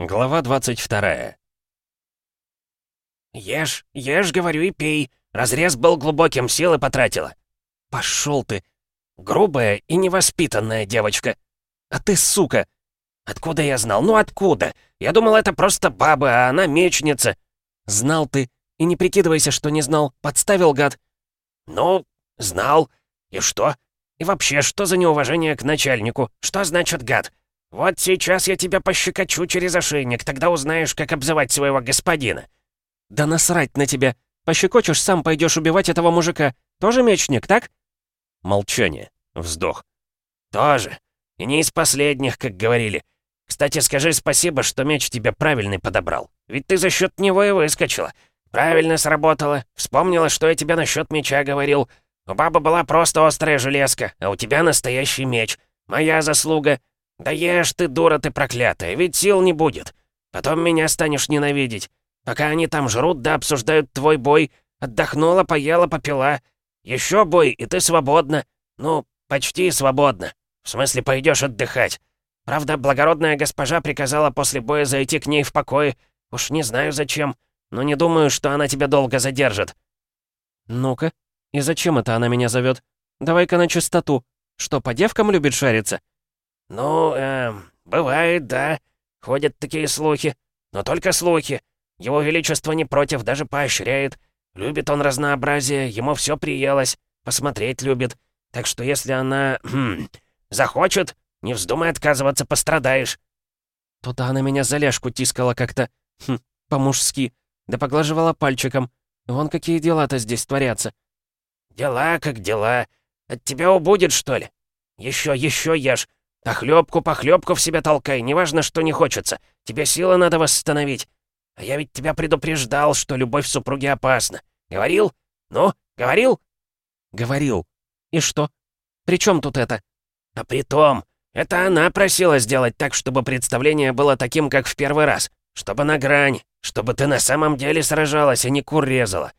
Глава 22 «Ешь, ешь, говорю, и пей. Разрез был глубоким, силы потратила». «Пошел ты! Грубая и невоспитанная девочка. А ты сука!» «Откуда я знал? Ну откуда? Я думал, это просто баба, а она мечница». «Знал ты. И не прикидывайся, что не знал. Подставил, гад». «Ну, знал. И что? И вообще, что за неуважение к начальнику? Что значит гад? Вот сейчас я тебя пощекочу через ошейник, тогда узнаешь, как обзывать своего господина». «Да насрать на тебя! Пощекочешь, сам пойдешь убивать этого мужика. Тоже мечник, так?» Молчание. Вздох. «Тоже. И не из последних, как говорили. Кстати, скажи спасибо, что меч тебе правильный подобрал. Ведь ты за счет него и выскочила. Правильно сработала. Вспомнила, что я тебе насчет меча говорил. У бабы была просто острая железка, а у тебя настоящий меч. Моя заслуга. Да ешь ты, дура ты проклятая, ведь сил не будет. Потом меня станешь ненавидеть. Пока они там жрут да обсуждают твой бой, отдохнула, поела, попила. Еще бой, и ты свободна. Ну, почти свободна. В смысле, пойдешь отдыхать. Правда, благородная госпожа приказала после боя зайти к ней в покое. Уж не знаю зачем, но не думаю, что она тебя долго задержит. Ну-ка, и зачем это она меня зовет? Давай-ка на чистоту. Что, по девкам любит шариться? Ну, эм, бывает, да. Ходят такие слухи. Но только слухи. Его Величество не против, даже поощряет. Любит он разнообразие, ему все приелось, посмотреть любит. Так что если она захочет, не вздумай отказываться, пострадаешь. Тут она меня за ляжку тискала как-то, хм, по-мужски, да поглаживала пальчиком. Вон какие дела-то здесь творятся. Дела как дела. От тебя убудет, что ли? Еще, еще ешь. Похлебку, похлебку в себя толкай, неважно, что не хочется. Тебе силы надо восстановить. А я ведь тебя предупреждал, что любовь в супруге опасна. Говорил? Ну, говорил?» «Говорил. И что? При чем тут это?» «А при том, это она просила сделать так, чтобы представление было таким, как в первый раз. Чтобы на грани, чтобы ты на самом деле сражалась, а не кур резала.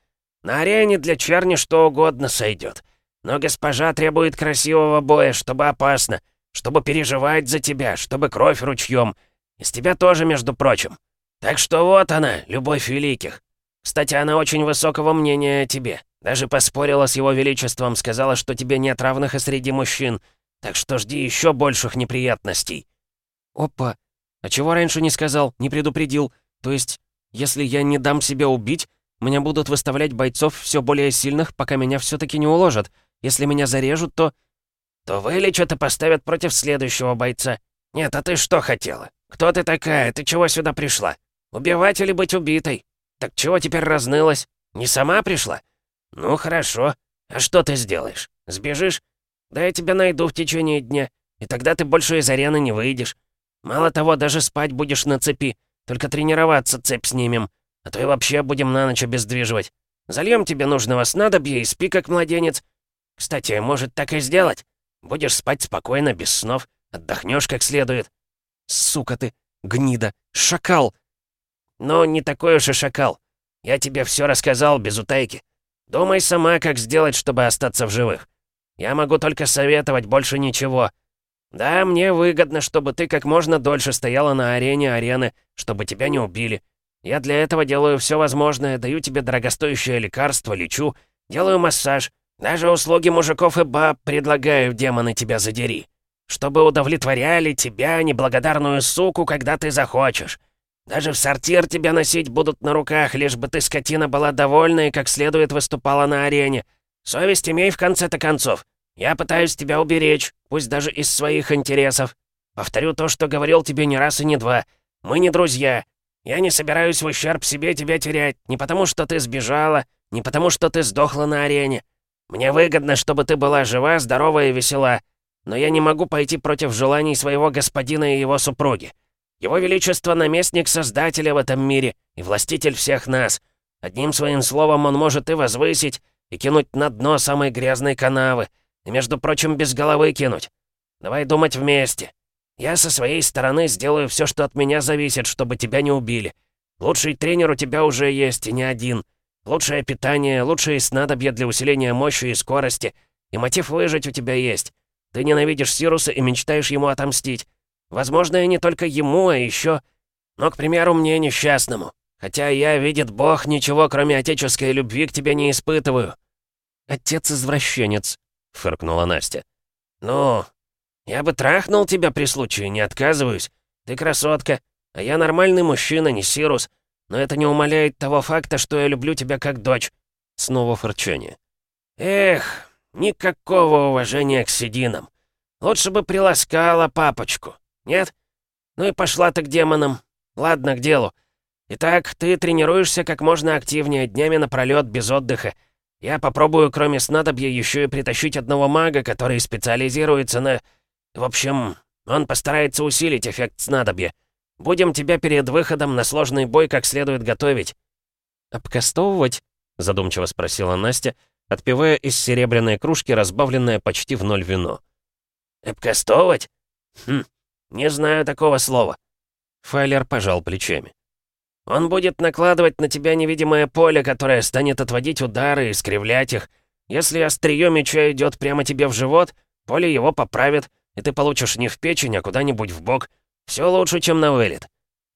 На арене для черни что угодно сойдет. Но госпожа требует красивого боя, чтобы опасно, чтобы переживать за тебя, чтобы кровь ручьем. Из тебя тоже, между прочим. Так что вот она, любовь великих. Кстати, она очень высокого мнения о тебе. Даже поспорила с его величеством, сказала, что тебе нет равных и среди мужчин. Так что жди еще больших неприятностей». «Опа! А чего раньше не сказал, не предупредил? То есть, если я не дам себя убить, меня будут выставлять бойцов все более сильных, пока меня все таки не уложат. Если меня зарежут, то...» «То вылечат и поставят против следующего бойца. Нет, а ты что хотела? Кто ты такая? Ты чего сюда пришла?» Убивать или быть убитой? Так чего теперь разнылась? Не сама пришла? Ну, хорошо. А что ты сделаешь? Сбежишь? Да я тебя найду в течение дня, и тогда ты больше из арены не выйдешь. Мало того, даже спать будешь на цепи. Только тренироваться цепь снимем. А то и вообще будем на ночь обездвиживать. Зальем тебе нужного снадобья и спи как младенец. Кстати, может так и сделать? Будешь спать спокойно, без снов. Отдохнешь как следует. Сука ты, гнида, шакал! «Ну, не такой уж и шакал. Я тебе все рассказал без утайки. Думай сама, как сделать, чтобы остаться в живых. Я могу только советовать, больше ничего. Да, мне выгодно, чтобы ты как можно дольше стояла на арене арены, чтобы тебя не убили. Я для этого делаю все возможное, даю тебе дорогостоящее лекарство, лечу, делаю массаж, даже услуги мужиков и баб предлагаю, демоны тебя задери. Чтобы удовлетворяли тебя, неблагодарную суку, когда ты захочешь. Даже в сортир тебя носить будут на руках, лишь бы ты, скотина, была довольна и как следует выступала на арене. Совесть имей в конце-то концов. Я пытаюсь тебя уберечь, пусть даже из своих интересов. Повторю то, что говорил тебе не раз и не два. Мы не друзья. Я не собираюсь в ущерб себе тебя терять, не потому что ты сбежала, не потому что ты сдохла на арене. Мне выгодно, чтобы ты была жива, здорова и весела. Но я не могу пойти против желаний своего господина и его супруги. Его Величество — наместник Создателя в этом мире и властитель всех нас. Одним своим словом он может и возвысить, и кинуть на дно самой грязной канавы, и, между прочим, без головы кинуть. Давай думать вместе. Я со своей стороны сделаю все, что от меня зависит, чтобы тебя не убили. Лучший тренер у тебя уже есть, и не один. Лучшее питание, лучшие снадобья для усиления мощи и скорости. И мотив выжить у тебя есть. Ты ненавидишь Сируса и мечтаешь ему отомстить. Возможно, и не только ему, а еще... Ну, к примеру, мне несчастному. Хотя я, видит Бог, ничего, кроме отеческой любви, к тебе не испытываю». «Отец-извращенец», — фыркнула Настя. «Ну, я бы трахнул тебя при случае, не отказываюсь. Ты красотка, а я нормальный мужчина, не Сирус. Но это не умаляет того факта, что я люблю тебя как дочь». Снова фырчание. «Эх, никакого уважения к сединам. Лучше бы приласкала папочку. Нет? Ну и пошла ты к демонам. Ладно, к делу. Итак, ты тренируешься как можно активнее, днями напролёт, без отдыха. Я попробую, кроме снадобья, еще и притащить одного мага, который специализируется на... В общем, он постарается усилить эффект снадобья. Будем тебя перед выходом на сложный бой как следует готовить». «Обкастовывать?» — задумчиво спросила Настя, отпивая из серебряной кружки разбавленное почти в ноль вино. «Обкастовывать? Хм, не знаю такого слова». Файлер пожал плечами. «Он будет накладывать на тебя невидимое поле, которое станет отводить удары и искривлять их. Если острие меча идет прямо тебе в живот, поле его поправит, и ты получишь не в печень, а куда-нибудь в бок. Все лучше, чем на вылет.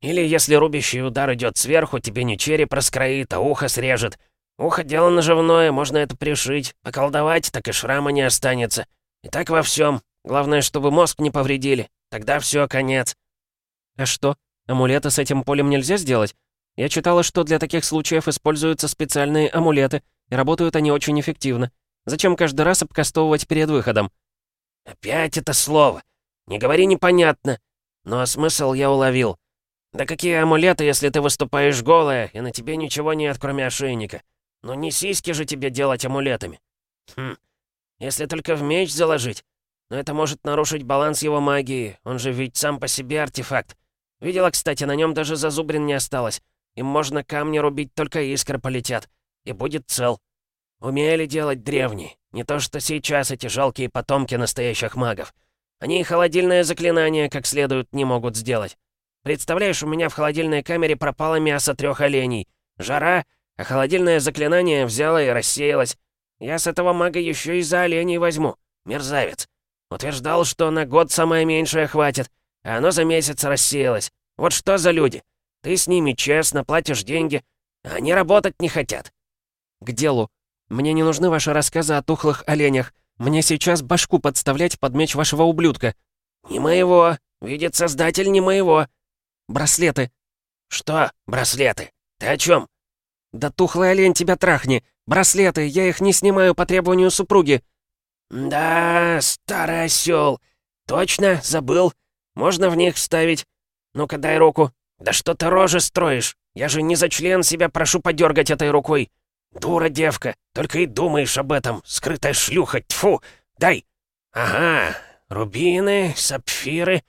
Или если рубящий удар идет сверху, тебе не череп раскроит, а ухо срежет. Ухо дело наживное, можно это пришить, поколдовать, так и шрама не останется. И так во всем. Главное, чтобы мозг не повредили. Тогда все, конец. А что, амулеты с этим полем нельзя сделать? Я читала, что для таких случаев используются специальные амулеты, и работают они очень эффективно. Зачем каждый раз обкастовывать перед выходом? Опять это слово. Не говори непонятно. Но смысл я уловил. Да какие амулеты, если ты выступаешь голая, и на тебе ничего нет, кроме ошейника? Ну не сиськи же тебе делать амулетами. Хм, если только в меч заложить. Но это может нарушить баланс его магии, он же ведь сам по себе артефакт. Видела, кстати, на нем даже зазубрин не осталось. Им можно камни рубить, только искры полетят. И будет цел. Умели делать древние. Не то что сейчас эти жалкие потомки настоящих магов. Они и холодильное заклинание как следует не могут сделать. Представляешь, у меня в холодильной камере пропало мясо трех оленей. Жара, а холодильное заклинание взяло и рассеялось. Я с этого мага еще и за оленей возьму. Мерзавец. Утверждал, что на год самое меньшее хватит, а оно за месяц рассеялось. Вот что за люди? Ты с ними честно платишь деньги, а они работать не хотят. К делу. Мне не нужны ваши рассказы о тухлых оленях. Мне сейчас башку подставлять под меч вашего ублюдка. Не моего. Видит создатель не моего. Браслеты. Что браслеты? Ты о чем? Да тухлый олень тебя трахни. Браслеты, я их не снимаю по требованию супруги. «Да, старый осёл. Точно, забыл. Можно в них вставить. Ну-ка, дай руку. Да что ты рожи строишь? Я же не за член себя прошу подергать этой рукой. Дура девка, только и думаешь об этом, скрытая шлюха, тьфу! Дай! Ага, рубины, сапфиры.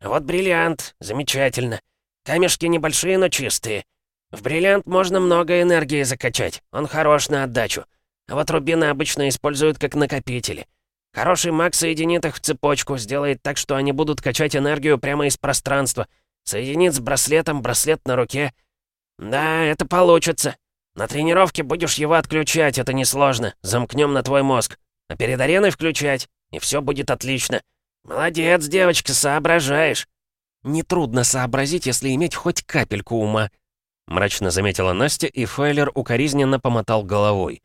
Вот бриллиант, замечательно. Камешки небольшие, но чистые. В бриллиант можно много энергии закачать, он хорош на отдачу. А вот рубины обычно используют как накопители. Хороший маг соединит их в цепочку, сделает так, что они будут качать энергию прямо из пространства. Соединит с браслетом, браслет на руке. Да, это получится. На тренировке будешь его отключать, это несложно. Замкнем на твой мозг. А перед ареной включать, и все будет отлично. Молодец, девочка, соображаешь. Нетрудно сообразить, если иметь хоть капельку ума. Мрачно заметила Настя, и Файлер укоризненно помотал головой.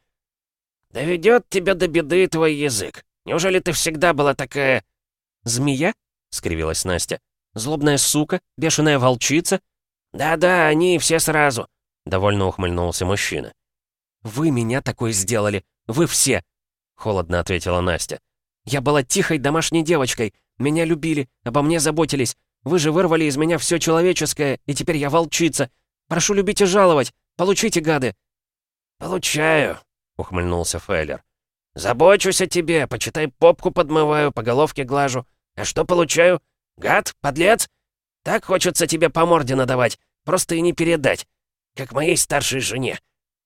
«Доведет тебя до беды твой язык. Неужели ты всегда была такая...» «Змея?» — скривилась Настя. «Злобная сука? Бешеная волчица?» «Да-да, они все сразу», — довольно ухмыльнулся мужчина. «Вы меня такой сделали. Вы все!» — холодно ответила Настя. «Я была тихой домашней девочкой. Меня любили, обо мне заботились. Вы же вырвали из меня все человеческое, и теперь я волчица. Прошу любить и жаловать. Получите, гады!» «Получаю», ухмыльнулся Фейлер. «Забочусь о тебе, почитай, попку подмываю, по головке глажу. А что получаю? Гад? Подлец? Так хочется тебе по морде надавать, просто и не передать. Как моей старшей жене.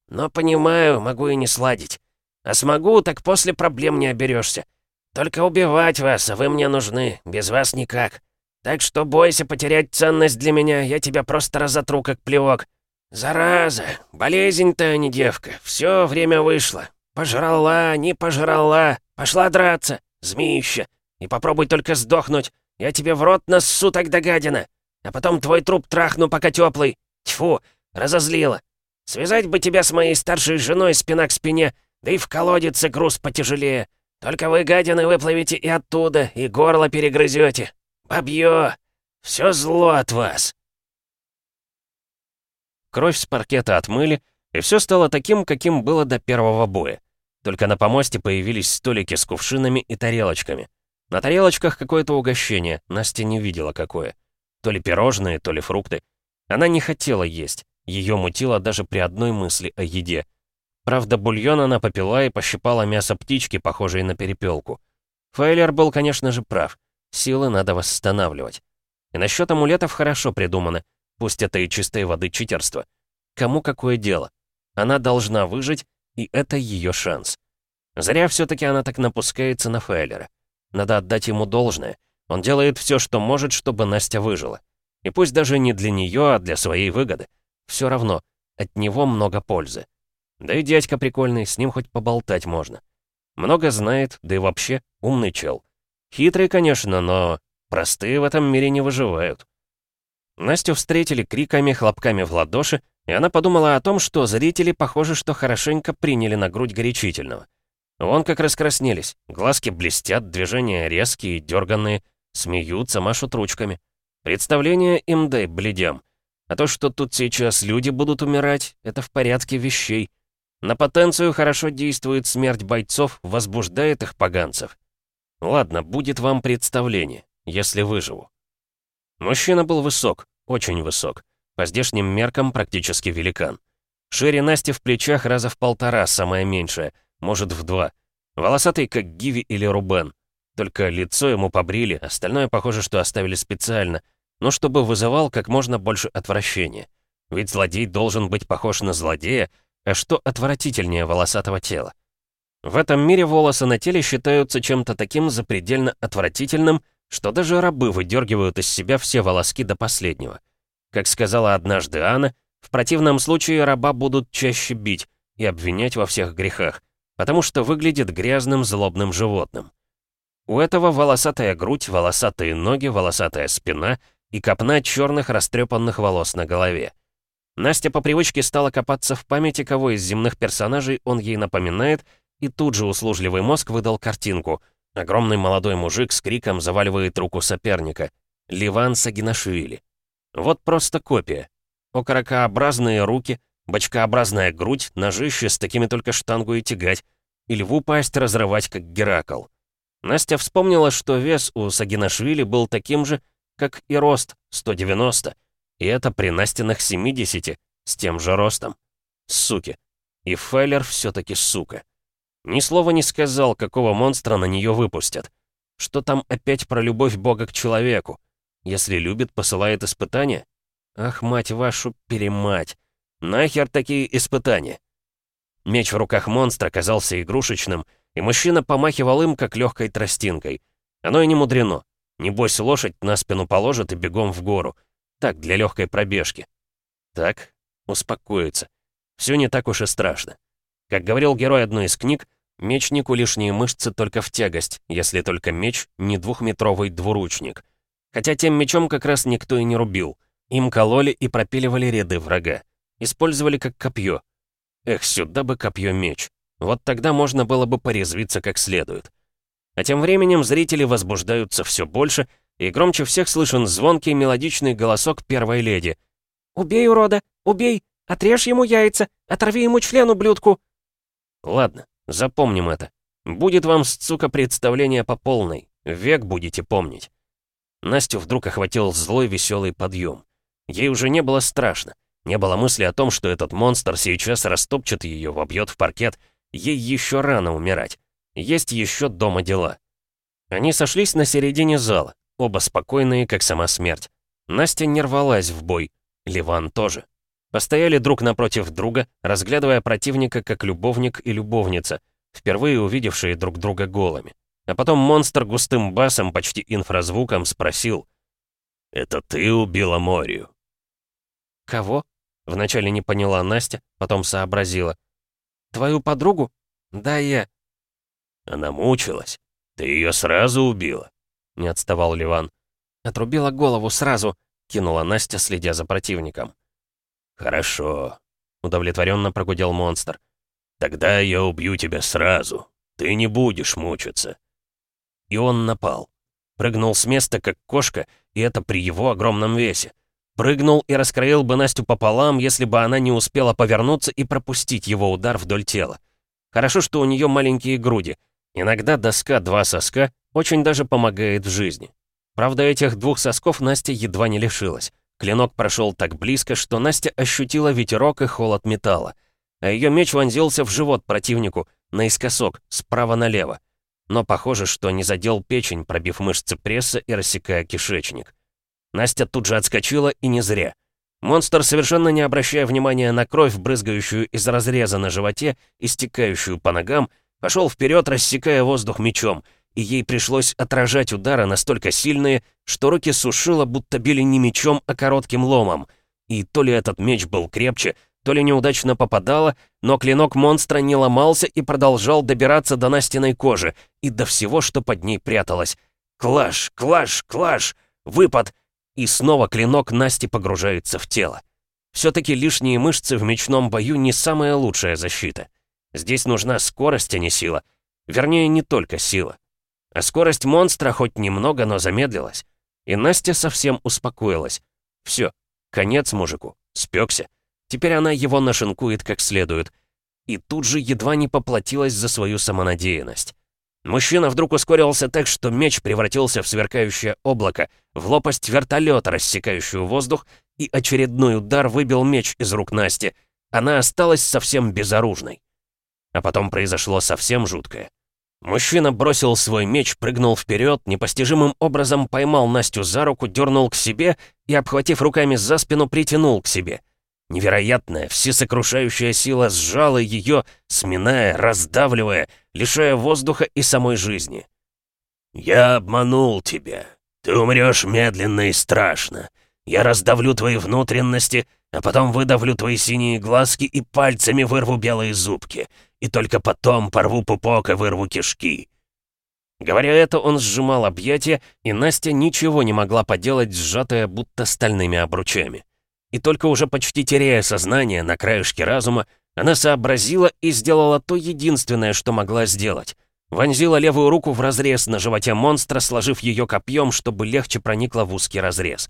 Но понимаю, могу и не сладить. А смогу, так после проблем не оберешься. Только убивать вас, а вы мне нужны, без вас никак. Так что бойся потерять ценность для меня, я тебя просто разотру, как плевок. «Зараза! Болезнь-то, а не девка. Все время вышло. Пожрала, не пожрала. Пошла драться, змеища. И попробуй только сдохнуть. Я тебе в рот нассу тогда, гадина. а потом твой труп трахну, пока теплый. Тьфу, разозлила. Связать бы тебя с моей старшей женой спина к спине, да и в колодец груз потяжелее. Только вы, гадины, выплывете и оттуда, и горло перегрызете. Бабьё, все зло от вас. Кровь с паркета отмыли, и все стало таким, каким было до первого боя. Только на помосте появились столики с кувшинами и тарелочками. На тарелочках какое-то угощение, Настя не видела какое. То ли пирожные, то ли фрукты. Она не хотела есть, ее мутило даже при одной мысли о еде. Правда, бульон она попила и пощипала мясо птички, похожей на перепелку. Фейлер был, конечно же, прав. Силы надо восстанавливать. И насчет амулетов хорошо придумано. Пусть это и чистой воды читерство. Кому какое дело? Она должна выжить, и это ее шанс. Зря все-таки она так напускается на Фейлера. Надо отдать ему должное. Он делает все, что может, чтобы Настя выжила. И пусть даже не для нее, а для своей выгоды. Все равно, от него много пользы. Да и дядька прикольный, с ним хоть поболтать можно. Много знает, да и вообще умный чел. Хитрый, конечно, но простые в этом мире не выживают. Настю встретили криками, хлопками в ладоши, и она подумала о том, что зрители, похоже, что хорошенько приняли на грудь горячительного. Вон как раскраснелись, глазки блестят, движения резкие, дерганные, смеются, машут ручками. Представление им дай, бледям. А то, что тут сейчас люди будут умирать, это в порядке вещей. На потенцию хорошо действует смерть бойцов, возбуждает их поганцев. Ладно, будет вам представление, если выживу. Мужчина был высок, очень высок. По здешним меркам практически великан. Шире Насти в плечах раза в полтора, самое меньшее, может в два. Волосатый, как Гиви или Рубен. Только лицо ему побрили, остальное похоже, что оставили специально, но чтобы вызывал как можно больше отвращения. Ведь злодей должен быть похож на злодея, а что отвратительнее волосатого тела? В этом мире волосы на теле считаются чем-то таким запредельно отвратительным, что даже рабы выдергивают из себя все волоски до последнего. Как сказала однажды Анна, в противном случае раба будут чаще бить и обвинять во всех грехах, потому что выглядит грязным злобным животным. У этого волосатая грудь, волосатые ноги, волосатая спина и копна черных растрепанных волос на голове. Настя по привычке стала копаться в памяти, кого из земных персонажей он ей напоминает, и тут же услужливый мозг выдал картинку. Огромный молодой мужик с криком заваливает руку соперника. Ливан Сагинашвили. Вот просто копия. Окорокообразные руки, бочкообразная грудь, ножище с такими только штангу и тягать, и льву пасть разрывать, как Геракл. Настя вспомнила, что вес у Сагинашвили был таким же, как и рост, 190, и это при Настиных 70, с тем же ростом. Суки. И Файлер все-таки сука. Ни слова не сказал, какого монстра на нее выпустят. Что там опять про любовь Бога к человеку? Если любит, посылает испытания? Ах, мать вашу, перемать. Нахер такие испытания? Меч в руках монстра казался игрушечным, и мужчина помахивал им, как легкой тростинкой. Оно и не мудрено. Небось, лошадь на спину положит и бегом в гору. Так, для легкой пробежки. Так, успокоиться. Все не так уж и страшно. Как говорил герой одной из книг, мечнику лишние мышцы только в тягость, если только меч не двухметровый двуручник — Хотя тем мечом как раз никто и не рубил. Им кололи и пропиливали ряды врага. Использовали как копье. Эх, сюда бы копье-меч. Вот тогда можно было бы порезвиться как следует. А тем временем зрители возбуждаются все больше, и громче всех слышен звонкий мелодичный голосок первой леди. «Убей, урода! Убей! Отрежь ему яйца! Оторви ему член, ублюдку!» Ладно, запомним это. Будет вам, сука, представление по полной. Век будете помнить. Настю вдруг охватил злой веселый подъем. Ей уже не было страшно. Не было мысли о том, что этот монстр сейчас растопчет ее, вобьет в паркет. Ей еще рано умирать. Есть еще дома дела. Они сошлись на середине зала, оба спокойные, как сама смерть. Настя не рвалась в бой, Ливан тоже. Постояли друг напротив друга, разглядывая противника как любовник и любовница, впервые увидевшие друг друга голыми. А потом монстр густым басом, почти инфразвуком, спросил. «Это ты убила Морию?» «Кого?» — вначале не поняла Настя, потом сообразила. «Твою подругу? Да, я». «Она мучилась. Ты ее сразу убила?» — не отставал Ливан. Отрубила голову сразу. — кинула Настя, следя за противником. «Хорошо», — удовлетворенно прогудел монстр. «Тогда я убью тебя сразу. Ты не будешь мучиться». И он напал. Прыгнул с места, как кошка, и это при его огромном весе. Прыгнул и раскроил бы Настю пополам, если бы она не успела повернуться и пропустить его удар вдоль тела. Хорошо, что у нее маленькие груди. Иногда доска «два соска» очень даже помогает в жизни. Правда, этих двух сосков Настя едва не лишилась. Клинок прошел так близко, что Настя ощутила ветерок и холод металла. А ее меч вонзился в живот противнику, наискосок, справа налево. Но похоже, что не задел печень, пробив мышцы пресса и рассекая кишечник. Настя тут же отскочила, и не зря. Монстр, совершенно не обращая внимания на кровь, брызгающую из разреза на животе и стекающую по ногам, пошел вперед, рассекая воздух мечом, и ей пришлось отражать удары настолько сильные, что руки сушило, будто били не мечом, а коротким ломом. И то ли этот меч был крепче, то ли неудачно попадало, но клинок монстра не ломался и продолжал добираться до Настиной кожи и до всего, что под ней пряталось. Клаш, клаш, клаш, выпад — и снова клинок Насти погружается в тело. Все-таки лишние мышцы в мечном бою не самая лучшая защита. Здесь нужна скорость, а не сила. Вернее, не только сила. А скорость монстра хоть немного, но замедлилась. И Настя совсем успокоилась. Все, конец мужику, спекся. Теперь она его нашинкует как следует. И тут же едва не поплатилась за свою самонадеянность. Мужчина вдруг ускорился так, что меч превратился в сверкающее облако, в лопасть вертолета, рассекающую воздух, и очередной удар выбил меч из рук Насти. Она осталась совсем безоружной. А потом произошло совсем жуткое. Мужчина бросил свой меч, прыгнул вперед, непостижимым образом поймал Настю за руку, дернул к себе и, обхватив руками за спину, притянул к себе — Невероятная, всесокрушающая сила сжала ее, сминая, раздавливая, лишая воздуха и самой жизни. «Я обманул тебя. Ты умрешь медленно и страшно. Я раздавлю твои внутренности, а потом выдавлю твои синие глазки и пальцами вырву белые зубки. И только потом порву пупок и вырву кишки». Говоря это, он сжимал объятия, и Настя ничего не могла поделать, сжатая будто стальными обручами. И только уже почти теряя сознание на краешке разума, она сообразила и сделала то единственное, что могла сделать. Вонзила левую руку в разрез на животе монстра, сложив ее копьем, чтобы легче проникло в узкий разрез.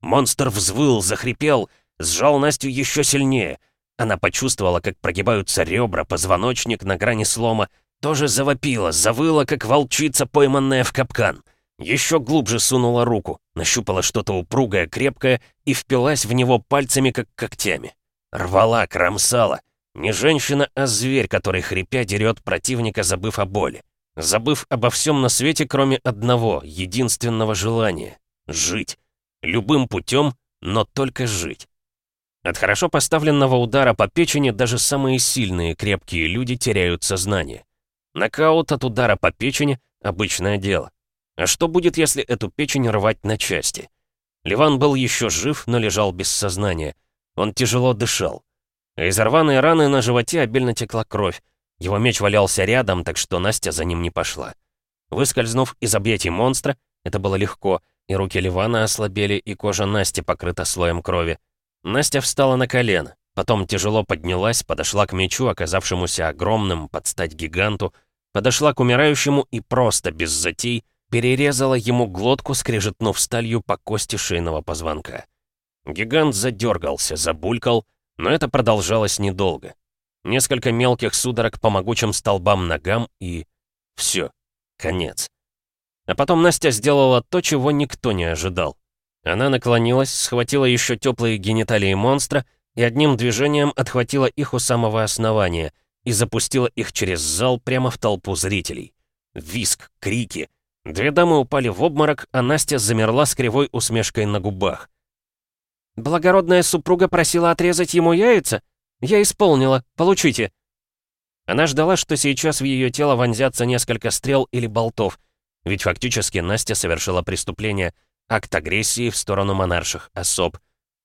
Монстр взвыл, захрипел, сжал Настю еще сильнее. Она почувствовала, как прогибаются ребра, позвоночник на грани слома, тоже завопила, завыла, как волчица, пойманная в капкан — еще глубже сунула руку, нащупала что-то упругое, крепкое и впилась в него пальцами, как когтями. Рвала, кромсала. Не женщина, а зверь, который хрипя дерет противника, забыв о боли. Забыв обо всем на свете, кроме одного, единственного желания — жить. Любым путем, но только жить. От хорошо поставленного удара по печени даже самые сильные крепкие люди теряют сознание. Нокаут от удара по печени — обычное дело. А что будет, если эту печень рвать на части? Ливан был еще жив, но лежал без сознания. Он тяжело дышал. А из рваной раны на животе обильно текла кровь. Его меч валялся рядом, так что Настя за ним не пошла. Выскользнув из объятий монстра, это было легко, и руки Ливана ослабели, и кожа Насти покрыта слоем крови. Настя встала на колено, потом тяжело поднялась, подошла к мечу, оказавшемуся огромным, под стать гиганту, подошла к умирающему и просто, без затей, перерезала ему глотку, скрежетнув сталью по кости шейного позвонка. Гигант задергался, забулькал, но это продолжалось недолго. Несколько мелких судорог по могучим столбам ногам и... все, конец. А потом Настя сделала то, чего никто не ожидал. Она наклонилась, схватила еще теплые гениталии монстра и одним движением отхватила их у самого основания и запустила их через зал прямо в толпу зрителей. Виск, крики, Две дамы упали в обморок, а Настя замерла с кривой усмешкой на губах. «Благородная супруга просила отрезать ему яйца? Я исполнила. Получите». Она ждала, что сейчас в ее тело вонзятся несколько стрел или болтов, ведь фактически Настя совершила преступление, акт агрессии в сторону монарших особ.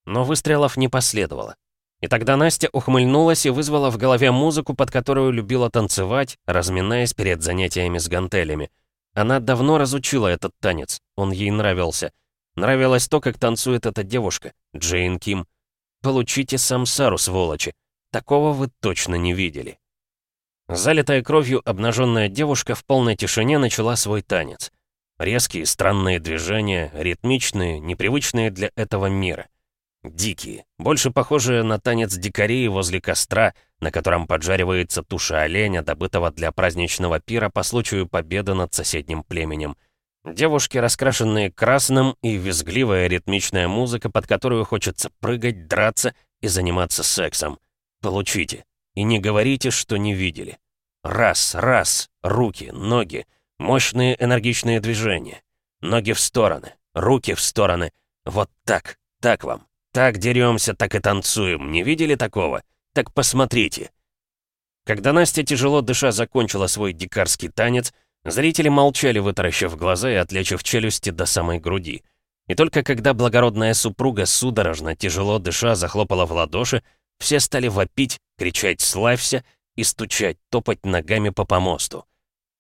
Но выстрелов не последовало. И тогда Настя ухмыльнулась и вызвала в голове музыку, под которую любила танцевать, разминаясь перед занятиями с гантелями. Она давно разучила этот танец, он ей нравился. Нравилось то, как танцует эта девушка, Джейн Ким. Получите самсару, сволочи. Такого вы точно не видели. Залитая кровью обнаженная девушка в полной тишине начала свой танец. Резкие, странные движения, ритмичные, непривычные для этого мира. Дикие, больше похожие на танец дикарей возле костра, на котором поджаривается туша оленя, добытого для праздничного пира по случаю победы над соседним племенем. Девушки, раскрашенные красным, и визгливая ритмичная музыка, под которую хочется прыгать, драться и заниматься сексом. Получите. И не говорите, что не видели. Раз, раз, руки, ноги, мощные энергичные движения. Ноги в стороны, руки в стороны. Вот так, так вам. Так деремся, так и танцуем. Не видели такого? Так посмотрите. Когда Настя, тяжело дыша, закончила свой дикарский танец, зрители молчали, вытаращив глаза и отлечив челюсти до самой груди. И только когда благородная супруга судорожно, тяжело дыша, захлопала в ладоши, все стали вопить, кричать «Славься!» и стучать, топать ногами по помосту.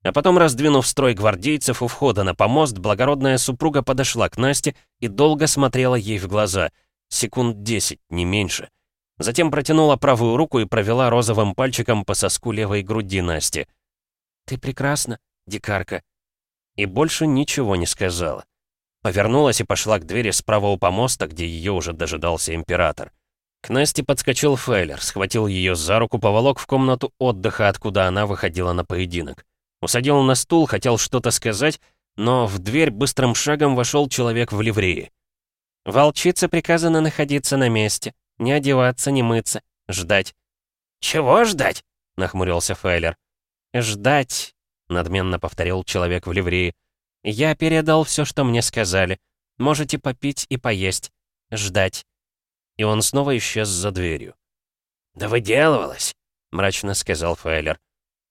А потом, раздвинув строй гвардейцев у входа на помост, благородная супруга подошла к Насте и долго смотрела ей в глаза — Секунд десять, не меньше. Затем протянула правую руку и провела розовым пальчиком по соску левой груди Насти. «Ты прекрасна, дикарка». И больше ничего не сказала. Повернулась и пошла к двери справа у помоста, где ее уже дожидался император. К Насте подскочил Фейлер, схватил ее за руку, поволок в комнату отдыха, откуда она выходила на поединок. Усадил на стул, хотел что-то сказать, но в дверь быстрым шагом вошел человек в ливрее. Волчице приказано находиться на месте, не одеваться, не мыться, ждать. «Чего ждать?» — нахмурился Файлер. «Ждать», — надменно повторил человек в ливрее. «Я передал все, что мне сказали. Можете попить и поесть. Ждать». И он снова исчез за дверью. «Да выделывалась», — мрачно сказал Файлер.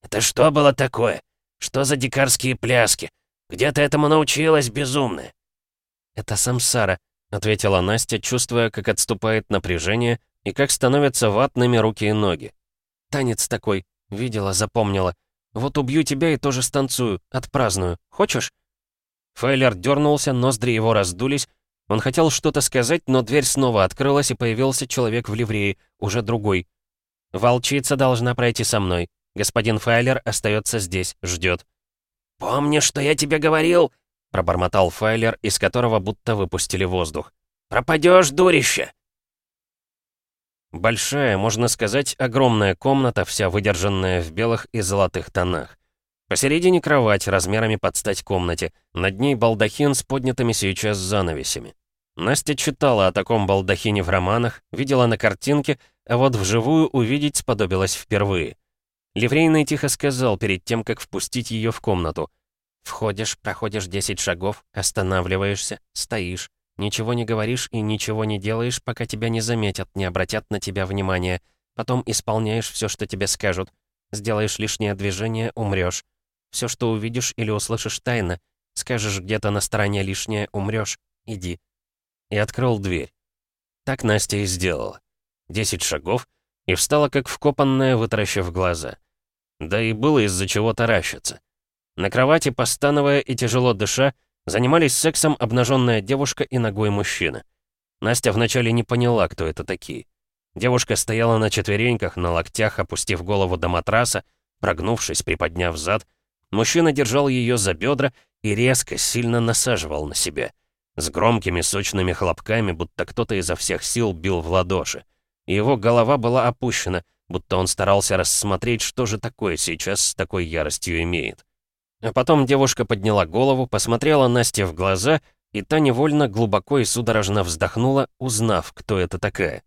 «Это что было такое? Что за дикарские пляски? Где ты этому научилась, безумная?» «Это самсара», — ответила Настя, чувствуя, как отступает напряжение и как становятся ватными руки и ноги. «Танец такой. Видела, запомнила. Вот убью тебя и тоже станцую, отпраздную. Хочешь?» Фейлер дернулся, ноздри его раздулись. Он хотел что-то сказать, но дверь снова открылась, и появился человек в ливрее, уже другой. «Волчица должна пройти со мной. Господин Файлер остается здесь, ждет. «Помни, что я тебе говорил!» пробормотал Файлер, из которого будто выпустили воздух. «Пропадёшь, дурище!» Большая, можно сказать, огромная комната, вся выдержанная в белых и золотых тонах. Посередине кровать размерами под стать комнате, над ней балдахин с поднятыми сейчас занавесями. Настя читала о таком балдахине в романах, видела на картинке, а вот вживую увидеть сподобилась впервые. Ливрейный тихо сказал перед тем, как впустить ее в комнату. Входишь, проходишь 10 шагов, останавливаешься, стоишь. Ничего не говоришь и ничего не делаешь, пока тебя не заметят, не обратят на тебя внимания. Потом исполняешь все, что тебе скажут. Сделаешь лишнее движение, умрешь. Все, что увидишь или услышишь тайно. Скажешь где-то на стороне лишнее, умрешь. Иди. И открыл дверь. Так Настя и сделала. Десять шагов, и встала как вкопанная, вытаращив глаза. Да и было из-за чего таращиться. На кровати, постановая и тяжело дыша, занимались сексом обнаженная девушка и ногой мужчина. Настя вначале не поняла, кто это такие. Девушка стояла на четвереньках, на локтях, опустив голову до матраса, прогнувшись, приподняв зад. Мужчина держал ее за бедра и резко, сильно насаживал на себя. С громкими сочными хлопками, будто кто-то изо всех сил бил в ладоши. Его голова была опущена, будто он старался рассмотреть, что же такое сейчас с такой яростью имеет. А потом девушка подняла голову, посмотрела Насте в глаза, и та невольно глубоко и судорожно вздохнула, узнав, кто это такая.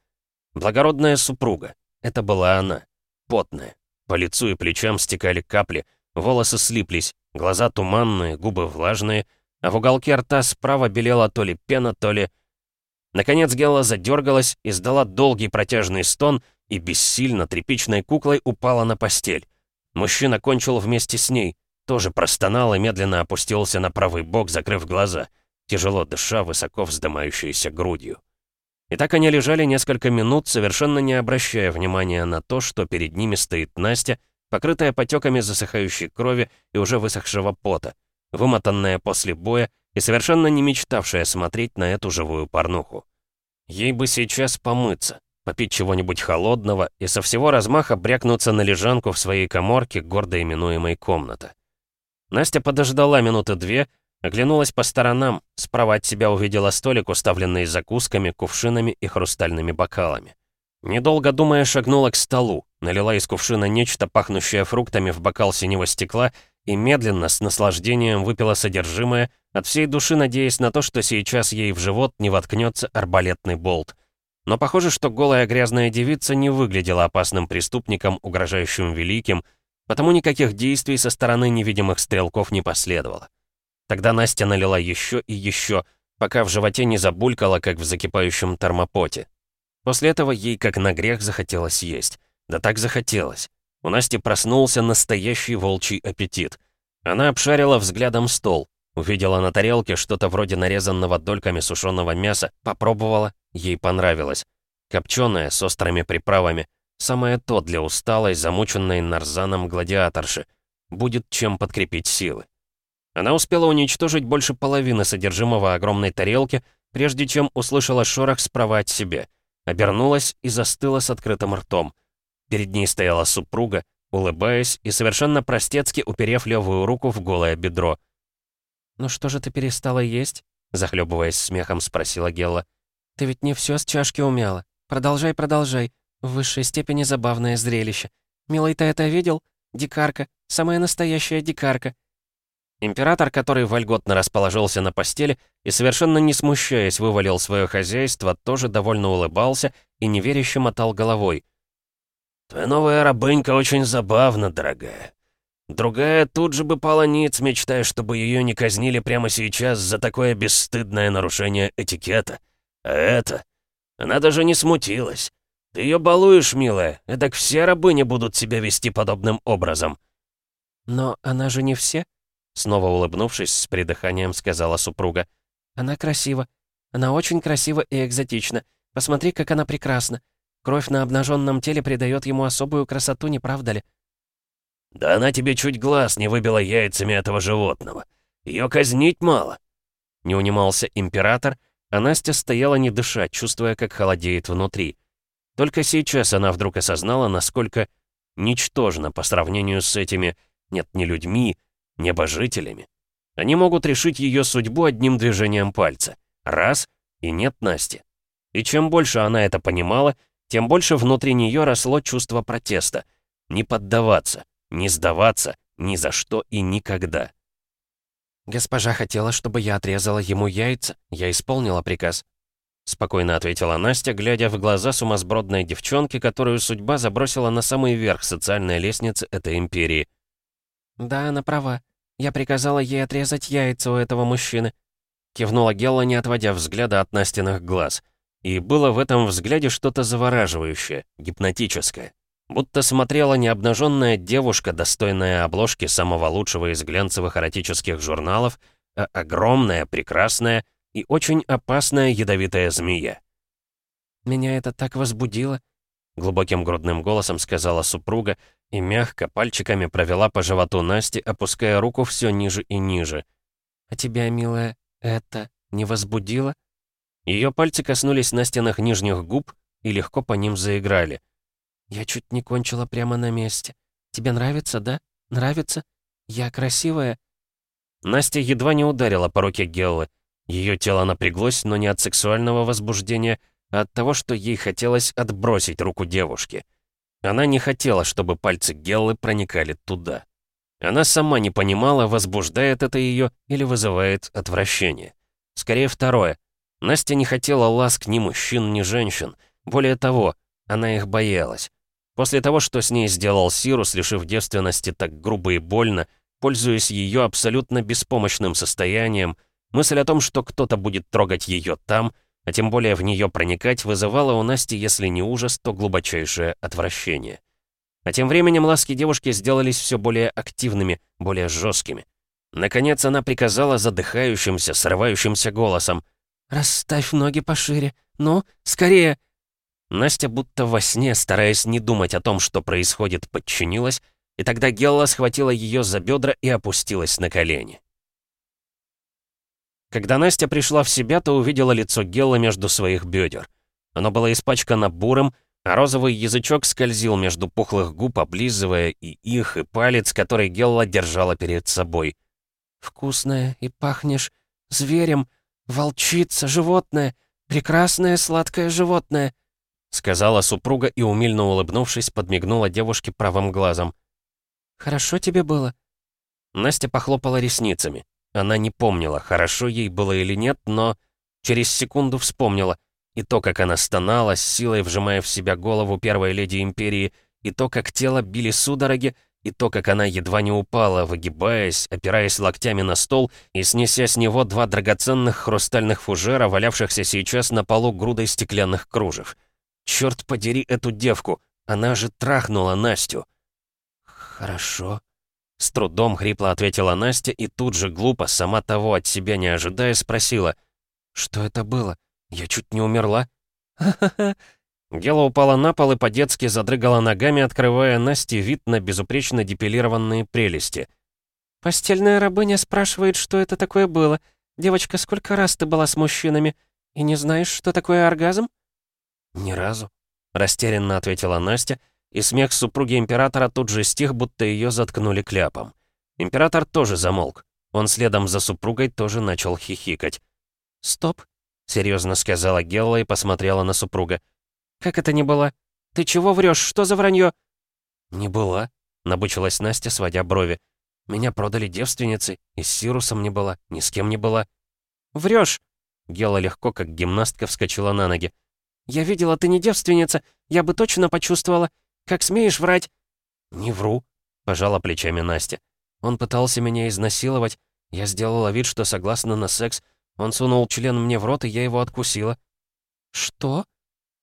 Благородная супруга. Это была она. Потная. По лицу и плечам стекали капли, волосы слиплись, глаза туманные, губы влажные, а в уголке рта справа белела то ли пена, то ли... Наконец Гелла задергалась, издала долгий протяжный стон и бессильно тряпичной куклой упала на постель. Мужчина кончил вместе с ней, тоже простонал и медленно опустился на правый бок, закрыв глаза, тяжело дыша, высоко вздымающейся грудью. И так они лежали несколько минут, совершенно не обращая внимания на то, что перед ними стоит Настя, покрытая потеками засыхающей крови и уже высохшего пота, вымотанная после боя и совершенно не мечтавшая смотреть на эту живую порнуху. Ей бы сейчас помыться, попить чего-нибудь холодного и со всего размаха брякнуться на лежанку в своей коморке, гордо именуемой комната. Настя подождала минуты две, оглянулась по сторонам, справа от себя увидела столик, уставленный закусками, кувшинами и хрустальными бокалами. Недолго думая, шагнула к столу, налила из кувшина нечто, пахнущее фруктами, в бокал синего стекла и медленно, с наслаждением выпила содержимое, от всей души надеясь на то, что сейчас ей в живот не воткнется арбалетный болт. Но похоже, что голая грязная девица не выглядела опасным преступником, угрожающим великим, потому никаких действий со стороны невидимых стрелков не последовало. Тогда Настя налила еще и еще, пока в животе не забулькало, как в закипающем термопоте. После этого ей как на грех захотелось есть. Да так захотелось. У Насти проснулся настоящий волчий аппетит. Она обшарила взглядом стол, увидела на тарелке что-то вроде нарезанного дольками сушеного мяса, попробовала, ей понравилось. Копченое, с острыми приправами. Самое то для усталой, замученной нарзаном гладиаторши. Будет чем подкрепить силы. Она успела уничтожить больше половины содержимого огромной тарелки, прежде чем услышала шорох справа от себя. Обернулась и застыла с открытым ртом. Перед ней стояла супруга, улыбаясь и совершенно простецки уперев левую руку в голое бедро. «Ну что же ты перестала есть?» Захлебываясь смехом, спросила Гелла. «Ты ведь не все с чашки умяла. Продолжай, продолжай. В высшей степени забавное зрелище. Милый, ты это видел? Дикарка. Самая настоящая дикарка». Император, который вольготно расположился на постели и совершенно не смущаясь вывалил свое хозяйство, тоже довольно улыбался и неверяще мотал головой. «Твоя новая рабынька очень забавна, дорогая. Другая тут же бы пала ниц, мечтая, чтобы ее не казнили прямо сейчас за такое бесстыдное нарушение этикета. А это... Она даже не смутилась. Ты ее балуешь, милая, эдак все рабыни будут себя вести подобным образом». «Но она же не все?» Снова улыбнувшись, с придыханием сказала супруга. «Она красива. Она очень красива и экзотична. Посмотри, как она прекрасна. Кровь на обнаженном теле придает ему особую красоту, не правда ли?» «Да она тебе чуть глаз не выбила яйцами этого животного. Ее казнить мало!» Не унимался император, а Настя стояла не дыша, чувствуя, как холодеет внутри. Только сейчас она вдруг осознала, насколько ничтожно по сравнению с этими, нет, не людьми, небожителями. Они могут решить ее судьбу одним движением пальца. Раз — и нет Насти. И чем больше она это понимала, тем больше внутри нее росло чувство протеста. Не поддаваться, не сдаваться, ни за что и никогда. «Госпожа хотела, чтобы я отрезала ему яйца. Я исполнила приказ», — спокойно ответила Настя, глядя в глаза сумасбродной девчонки, которую судьба забросила на самый верх социальной лестницы этой империи. «Да, она права. Я приказала ей отрезать яйца у этого мужчины», — кивнула Гелла, не отводя взгляда от Настиных глаз. И было в этом взгляде что-то завораживающее, гипнотическое. Будто смотрела не обнаженная девушка, достойная обложки самого лучшего из глянцевых эротических журналов, а огромная, прекрасная и очень опасная ядовитая змея. «Меня это так возбудило», — глубоким грудным голосом сказала супруга и мягко пальчиками провела по животу Насти, опуская руку все ниже и ниже. «А тебя, милая, это не возбудило?» Ее пальцы коснулись Настиных нижних губ и легко по ним заиграли. «Я чуть не кончила прямо на месте. Тебе нравится, да? Нравится? Я красивая?» Настя едва не ударила по руке Геллы. Ее тело напряглось, но не от сексуального возбуждения, а от того, что ей хотелось отбросить руку девушки. Она не хотела, чтобы пальцы Геллы проникали туда. Она сама не понимала, возбуждает это ее или вызывает отвращение. Скорее второе. Настя не хотела ласк ни мужчин, ни женщин. Более того, она их боялась. После того, что с ней сделал Сирус, лишив девственности так грубо и больно, пользуясь ее абсолютно беспомощным состоянием, мысль о том, что кто-то будет трогать ее там, а тем более в нее проникать, вызывала у Насти, если не ужас, то глубочайшее отвращение. А тем временем ласки девушки сделались все более активными, более жесткими. Наконец она приказала задыхающимся, срывающимся голосом «Расставь ноги пошире. Ну, скорее!» Настя будто во сне, стараясь не думать о том, что происходит, подчинилась, и тогда Гелла схватила ее за бедра и опустилась на колени. Когда Настя пришла в себя, то увидела лицо Гелла между своих бедер. Оно было испачкано бурым, а розовый язычок скользил между пухлых губ, облизывая и их, и палец, который Гелла держала перед собой. «Вкусная, и пахнешь зверем, волчица, животное, прекрасное сладкое животное», сказала супруга и, умильно улыбнувшись, подмигнула девушке правым глазом. «Хорошо тебе было?» Настя похлопала ресницами. Она не помнила, хорошо ей было или нет, но через секунду вспомнила. И то, как она стонала, с силой вжимая в себя голову первой леди Империи, и то, как тело били судороги, и то, как она едва не упала, выгибаясь, опираясь локтями на стол и снеся с него два драгоценных хрустальных фужера, валявшихся сейчас на полу грудой стеклянных кружев. Черт подери эту девку, она же трахнула Настю. «Хорошо», — с трудом хрипло ответила Настя и тут же глупо, сама того от себя не ожидая, спросила. «Что это было? Я чуть не умерла?» Гела упала на пол и по-детски задрыгала ногами, открывая Насте вид на безупречно депилированные прелести. «Постельная рабыня спрашивает, что это такое было. Девочка, сколько раз ты была с мужчинами? И не знаешь, что такое оргазм?» «Ни разу», — растерянно ответила Настя, и смех супруги императора тут же стих, будто ее заткнули кляпом. Император тоже замолк. Он следом за супругой тоже начал хихикать. «Стоп», — серьезно сказала Гелла и посмотрела на супруга. «Как это не было? Ты чего врешь? Что за вранье?» «Не была», — набычилась Настя, сводя брови. «Меня продали девственницей, и с Сирусом не была, ни с кем не была». «Врешь!» Гела легко, как гимнастка, вскочила на ноги. «Я видела, ты не девственница, я бы точно почувствовала. Как смеешь врать?» «Не вру», — пожала плечами Настя. «Он пытался меня изнасиловать. Я сделала вид, что согласна на секс. Он сунул член мне в рот, и я его откусила». «Что?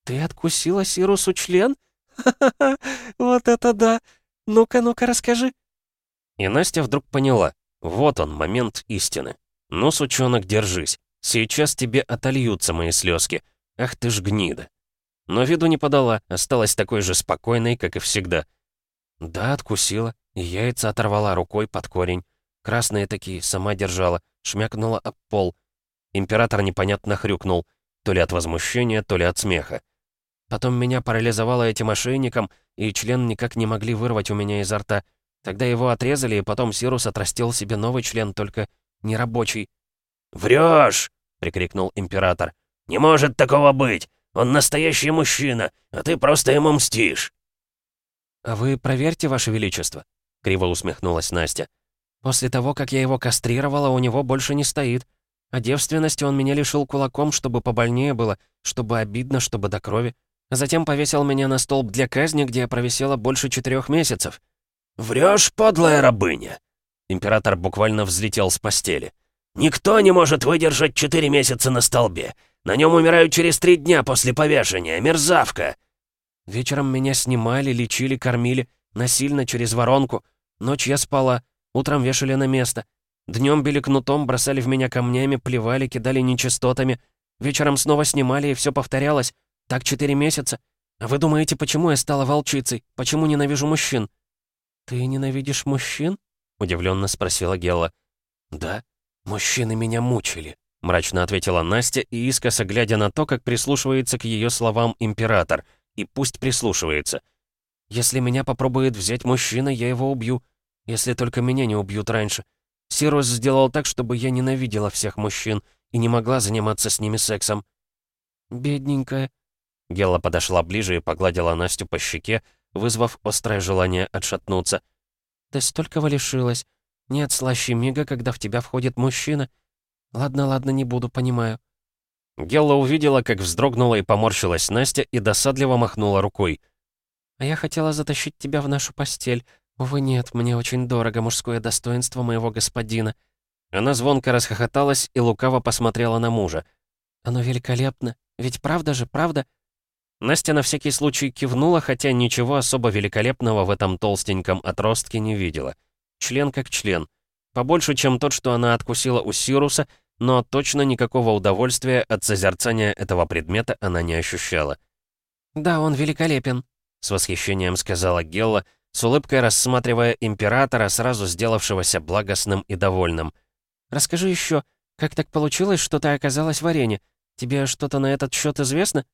Ты откусила Сирусу член? Ха-ха-ха! Вот это да! Ну-ка, ну-ка, расскажи!» И Настя вдруг поняла. Вот он, момент истины. «Ну, сучонок, держись. Сейчас тебе отольются мои слезки. Ах ты ж гнида!» Но виду не подала, осталась такой же спокойной, как и всегда. Да, откусила, и яйца оторвала рукой под корень. Красные такие, сама держала, шмякнула об пол. Император непонятно хрюкнул, то ли от возмущения, то ли от смеха. Потом меня парализовало этим ошейником, и член никак не могли вырвать у меня изо рта. Тогда его отрезали, и потом Сирус отрастил себе новый член, только нерабочий. «Врёшь!» — прикрикнул император. «Не может такого быть! Он настоящий мужчина, а ты просто ему мстишь!» «А вы проверьте, Ваше Величество», — криво усмехнулась Настя. «После того, как я его кастрировала, у него больше не стоит. А девственности он меня лишил кулаком, чтобы побольнее было, чтобы обидно, чтобы до крови. А затем повесил меня на столб для казни, где я провисела больше четырех месяцев». «Врёшь, подлая рабыня!» Император буквально взлетел с постели. «Никто не может выдержать четыре месяца на столбе. На нем умирают через три дня после повешения. Мерзавка!» Вечером меня снимали, лечили, кормили. Насильно, через воронку. Ночь я спала. Утром вешали на место. Днем били кнутом, бросали в меня камнями, плевали, кидали нечистотами. Вечером снова снимали, и все повторялось. Так четыре месяца. А вы думаете, почему я стала волчицей? Почему ненавижу мужчин?» «Ты ненавидишь мужчин?» — удивленно спросила Гелла. «Да, мужчины меня мучили», — мрачно ответила Настя и искоса глядя на то, как прислушивается к ее словам император. И пусть прислушивается. «Если меня попробует взять мужчина, я его убью. Если только меня не убьют раньше. Сирус сделал так, чтобы я ненавидела всех мужчин и не могла заниматься с ними сексом». «Бедненькая». Гела подошла ближе и погладила Настю по щеке, вызвав острое желание отшатнуться. «Ты столького лишилась. Нет слаще мига, когда в тебя входит мужчина». «Ладно, ладно, не буду, понимаю». Гелла увидела, как вздрогнула и поморщилась Настя и досадливо махнула рукой. «А я хотела затащить тебя в нашу постель. Увы, нет, мне очень дорого мужское достоинство моего господина». Она звонко расхохоталась и лукаво посмотрела на мужа. «Оно великолепно. Ведь правда же, правда?» Настя на всякий случай кивнула, хотя ничего особо великолепного в этом толстеньком отростке не видела. Член как член. Побольше, чем тот, что она откусила у Сируса, но точно никакого удовольствия от созерцания этого предмета она не ощущала. «Да, он великолепен», — с восхищением сказала Гелла, с улыбкой рассматривая императора, сразу сделавшегося благостным и довольным. «Расскажи еще, Как так получилось, что ты оказалась в арене? Тебе что-то на этот счет известно?»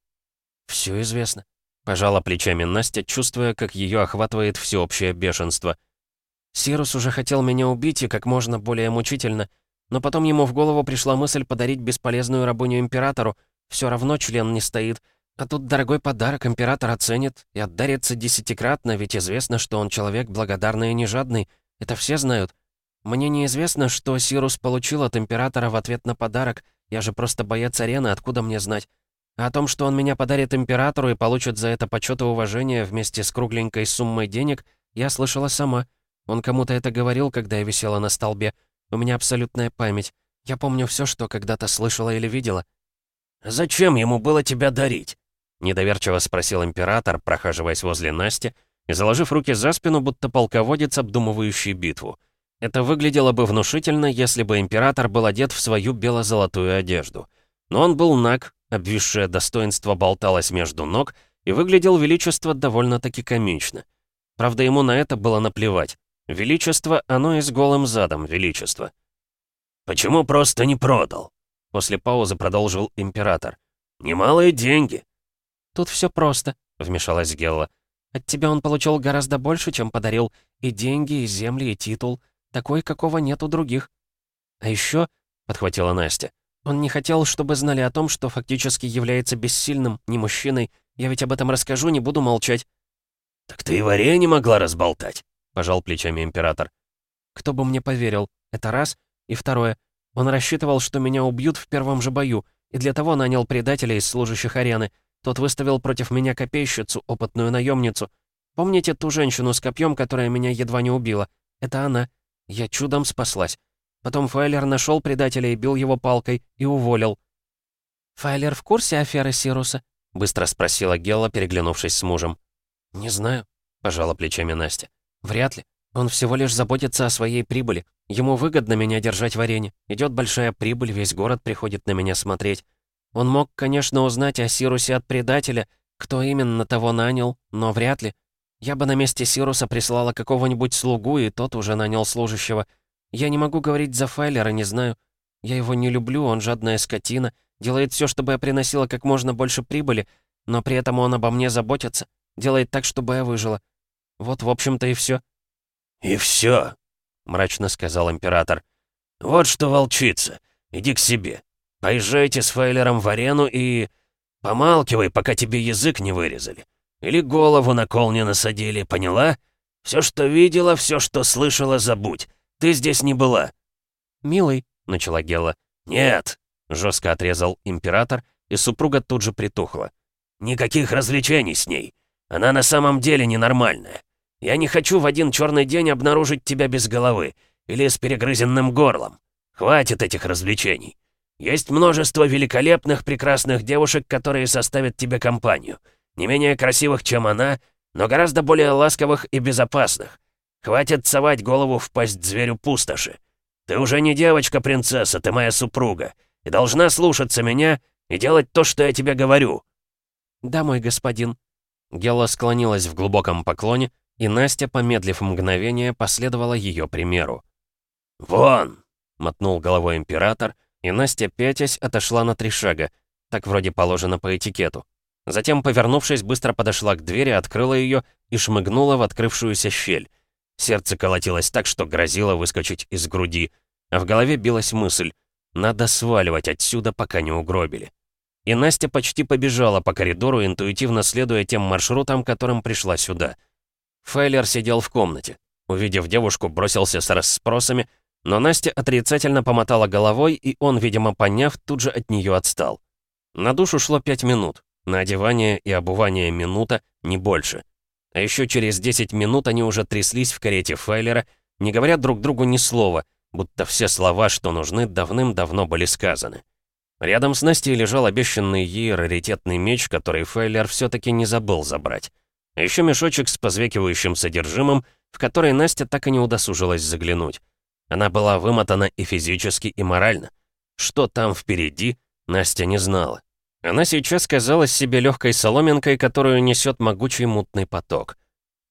«Все известно», — пожала плечами Настя, чувствуя, как ее охватывает всеобщее бешенство. «Сирус уже хотел меня убить и как можно более мучительно, но потом ему в голову пришла мысль подарить бесполезную рабыню императору. Все равно член не стоит. А тут дорогой подарок император оценит и отдарится десятикратно, ведь известно, что он человек благодарный и не жадный. Это все знают. Мне неизвестно, что Сирус получил от императора в ответ на подарок. Я же просто боец арены, откуда мне знать? А о том, что он меня подарит императору и получит за это почет и уважение вместе с кругленькой суммой денег, я слышала сама. Он кому-то это говорил, когда я висела на столбе. У меня абсолютная память. Я помню все, что когда-то слышала или видела». «Зачем ему было тебя дарить?» Недоверчиво спросил император, прохаживаясь возле Насти и заложив руки за спину, будто полководец, обдумывающий битву. Это выглядело бы внушительно, если бы император был одет в свою бело-золотую одежду. Но он был наг, обвисшее достоинство болталось между ног, и выглядел величество довольно-таки комично. Правда, ему на это было наплевать. Величество, оно и с голым задом величество. «Почему просто не продал?» После паузы продолжил император. «Немалые деньги». «Тут все просто», — вмешалась Гелла. «От тебя он получил гораздо больше, чем подарил. И деньги, и земли, и титул. Такой, какого нет у других». «А еще», — подхватила Настя, «он не хотел, чтобы знали о том, что фактически является бессильным, не мужчиной. Я ведь об этом расскажу, не буду молчать». «Так ты и варенье могла разболтать» пожал плечами император. «Кто бы мне поверил? Это раз. И второе. Он рассчитывал, что меня убьют в первом же бою, и для того нанял предателя из служащих арены. Тот выставил против меня копейщицу, опытную наемницу. Помните ту женщину с копьем, которая меня едва не убила? Это она. Я чудом спаслась. Потом Файлер нашел предателя и бил его палкой, и уволил. «Файлер в курсе аферы Сируса?» — быстро спросила Гелла, переглянувшись с мужем. «Не знаю», — пожала плечами Настя. Вряд ли. Он всего лишь заботится о своей прибыли. Ему выгодно меня держать в арене. Идет большая прибыль, весь город приходит на меня смотреть. Он мог, конечно, узнать о Сирусе от предателя, кто именно того нанял, но вряд ли. Я бы на месте Сируса прислала какого-нибудь слугу, и тот уже нанял служащего. Я не могу говорить за Файлера, не знаю. Я его не люблю, он жадная скотина, делает все, чтобы я приносила как можно больше прибыли, но при этом он обо мне заботится, делает так, чтобы я выжила. Вот, в общем-то, и все. «И все», — мрачно сказал император. «Вот что, волчица, иди к себе. Поезжайте с Фейлером в арену и... Помалкивай, пока тебе язык не вырезали. Или голову на кол не насадили, поняла? Все, что видела, все, что слышала, забудь. Ты здесь не была». «Милый», — начала Гела. «Нет», — жестко отрезал император, и супруга тут же притухла. «Никаких развлечений с ней. Она на самом деле ненормальная. Я не хочу в один черный день обнаружить тебя без головы или с перегрызенным горлом. Хватит этих развлечений. Есть множество великолепных, прекрасных девушек, которые составят тебе компанию. Не менее красивых, чем она, но гораздо более ласковых и безопасных. Хватит совать голову в пасть зверю пустоши. Ты уже не девочка-принцесса, ты моя супруга, и должна слушаться меня и делать то, что я тебе говорю». «Да, мой господин». Гелла склонилась в глубоком поклоне, и Настя, помедлив мгновение, последовала ее примеру. «Вон!» — мотнул головой император, и Настя, пятясь, отошла на три шага. Так вроде положено по этикету. Затем, повернувшись, быстро подошла к двери, открыла ее и шмыгнула в открывшуюся щель. Сердце колотилось так, что грозило выскочить из груди, а в голове билась мысль «надо сваливать отсюда, пока не угробили». И Настя почти побежала по коридору, интуитивно следуя тем маршрутам, которым пришла сюда — Фейлер сидел в комнате. Увидев девушку, бросился с расспросами, но Настя отрицательно помотала головой, и он, видимо, поняв, тут же от нее отстал. На душу шло пять минут, на одевание и обувание минута, не больше. А еще через 10 минут они уже тряслись в карете Фейлера, не говоря друг другу ни слова, будто все слова, что нужны, давным-давно были сказаны. Рядом с Настей лежал обещанный ей раритетный меч, который Фейлер все-таки не забыл забрать. А еще мешочек с позвекивающим содержимым, в который Настя так и не удосужилась заглянуть. Она была вымотана и физически, и морально. Что там впереди, Настя не знала. Она сейчас казалась себе легкой соломинкой, которую несет могучий мутный поток.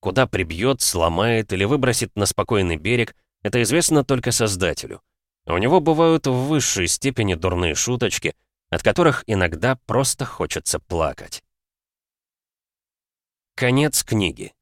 Куда прибьет, сломает или выбросит на спокойный берег, это известно только Создателю. А у него бывают в высшей степени дурные шуточки, от которых иногда просто хочется плакать. Конец книги.